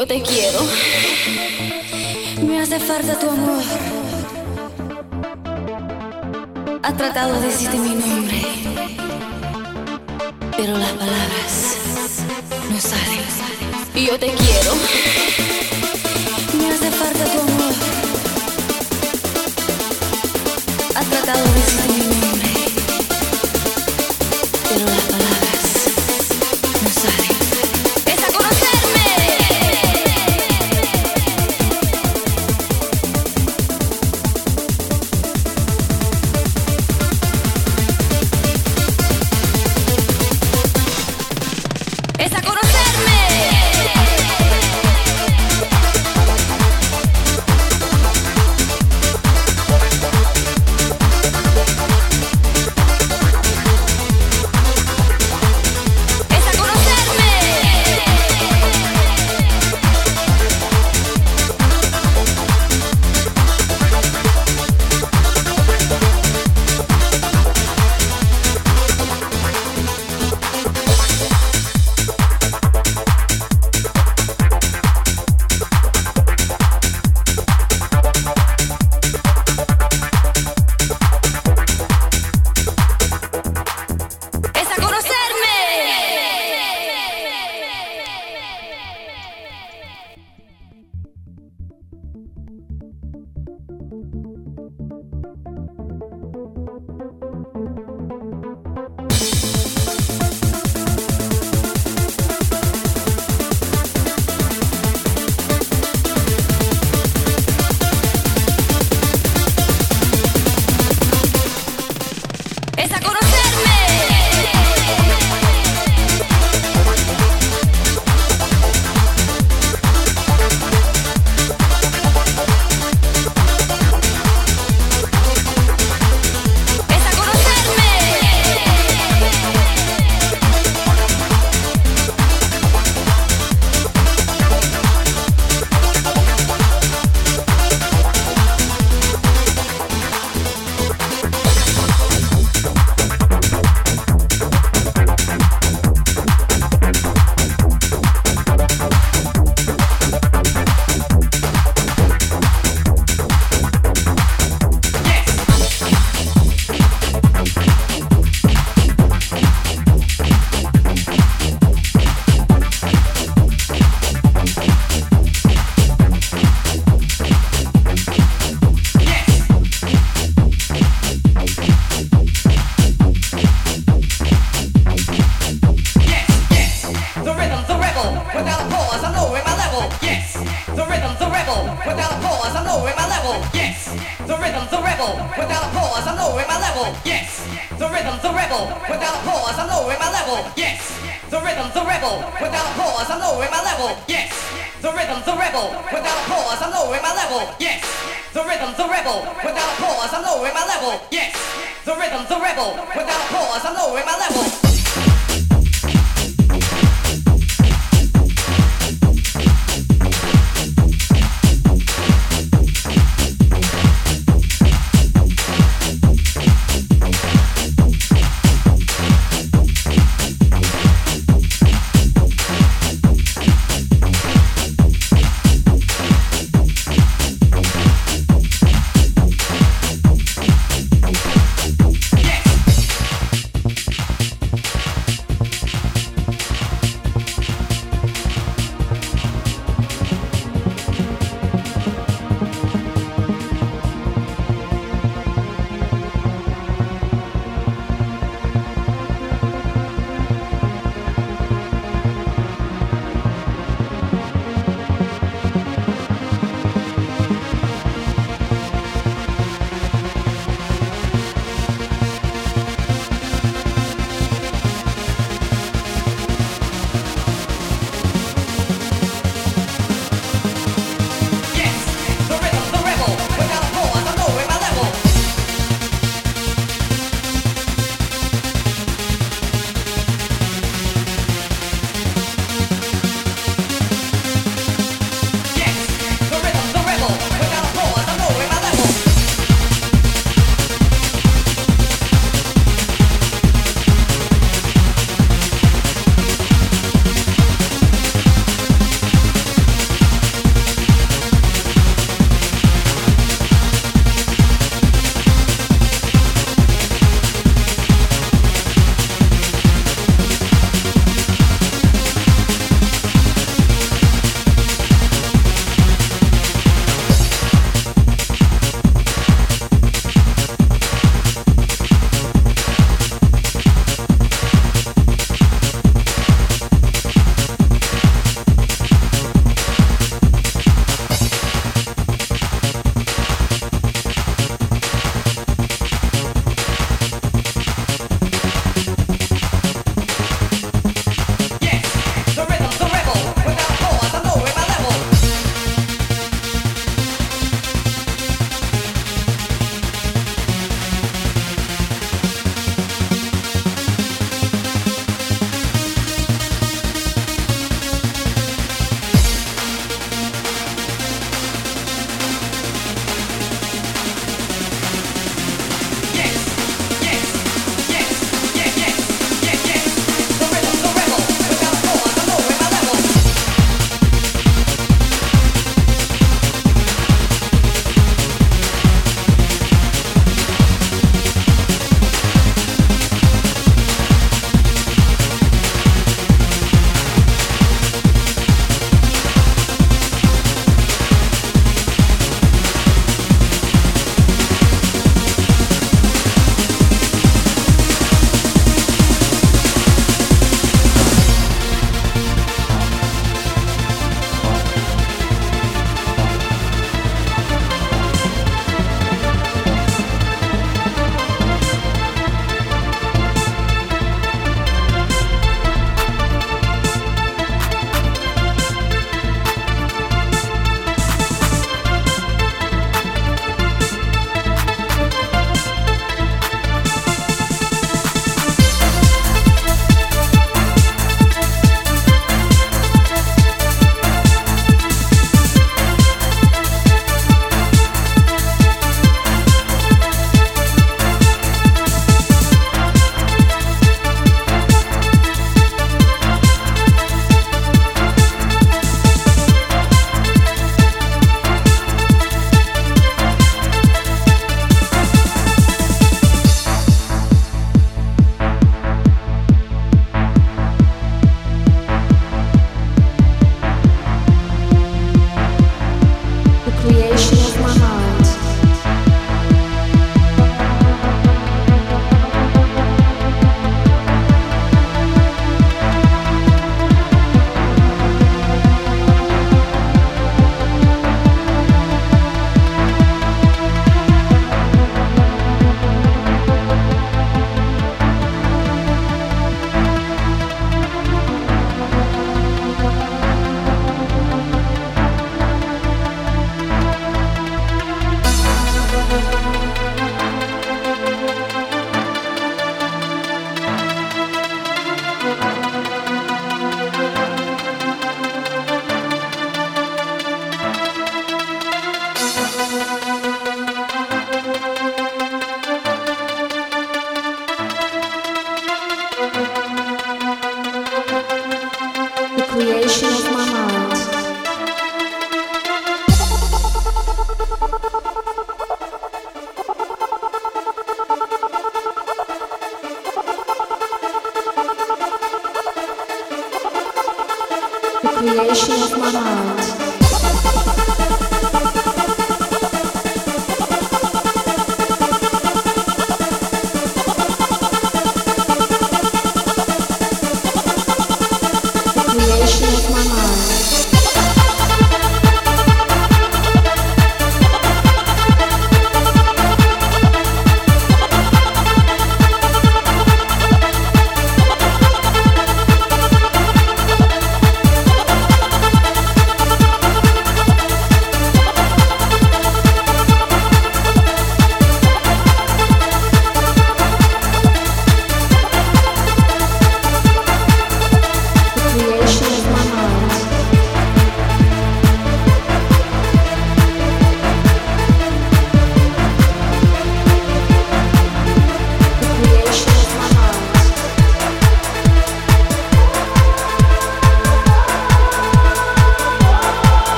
Yo te quiero. Me hace falta tu amor. Ha tratado de decirte mi nombre, pero las palabras no salen. Y yo te quiero hace falta tu amor. Has tratado de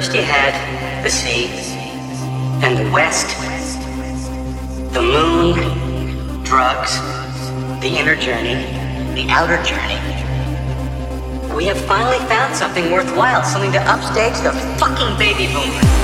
First you had the sea and the west, the moon, drugs, the inner journey, the outer journey. We have finally found something worthwhile, something to upstage the fucking baby boomers.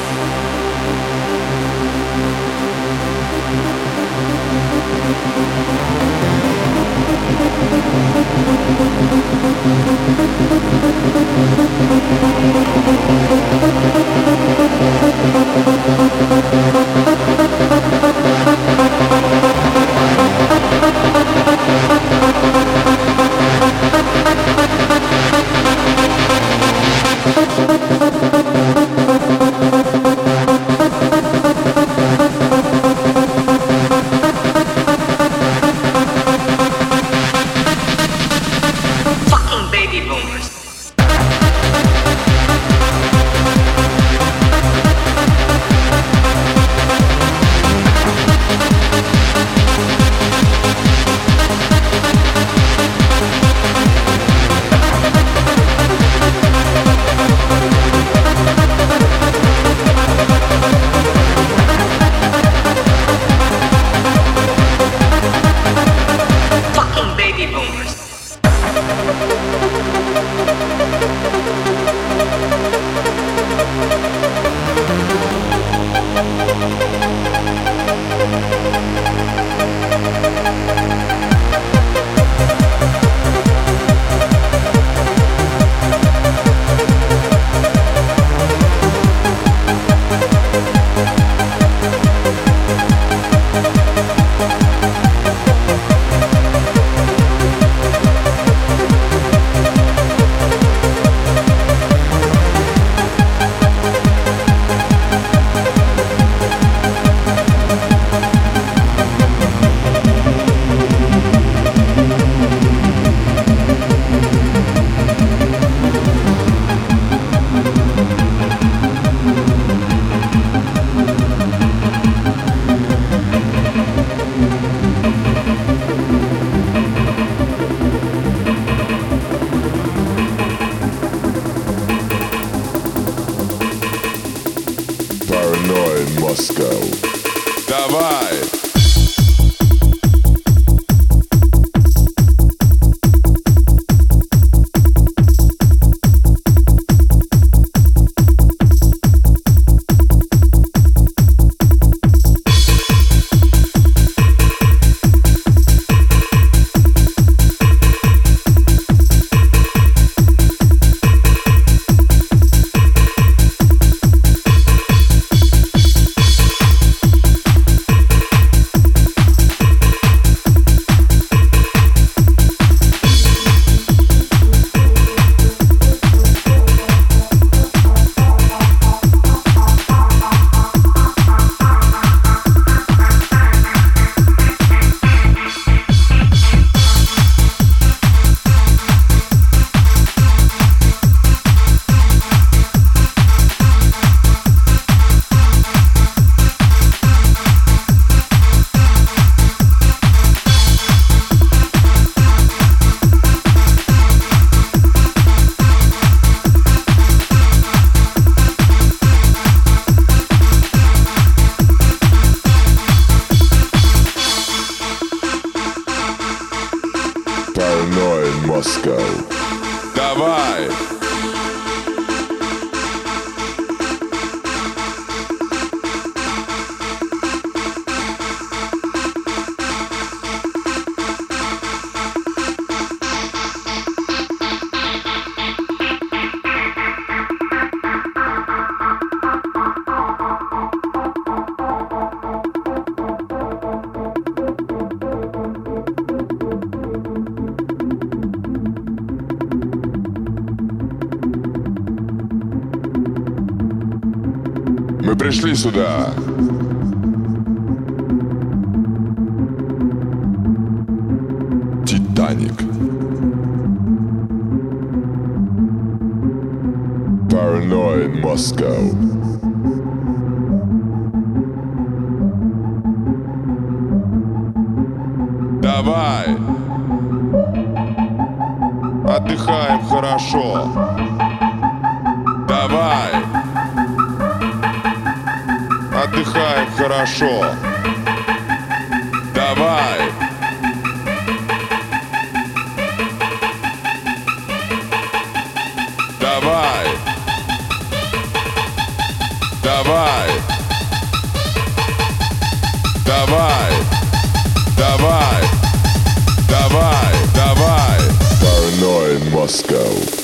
estudar. Disco.